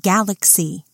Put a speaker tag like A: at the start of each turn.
A: Galaxy.